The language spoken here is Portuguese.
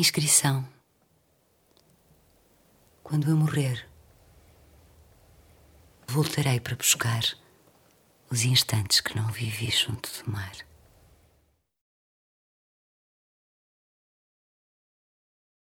Inscrição. Quando eu morrer, voltarei para buscar os instantes que não vivi junto do mar.